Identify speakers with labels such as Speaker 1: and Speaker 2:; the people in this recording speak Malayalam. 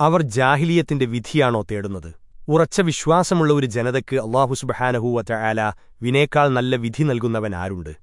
Speaker 1: അവർ ജാഹിലിയത്തിന്റെ വിധിയാണോ തേടുന്നത്? ഉറച്ച വിശ്വാസമുള്ള ഒരു ജനതയ്ക്ക് അള്ളാഹുസുബഹാനഹൂവറ്റ ആല വിനേക്കാൾ നല്ല വിധി നൽകുന്നവൻ ആരുണ്ട്?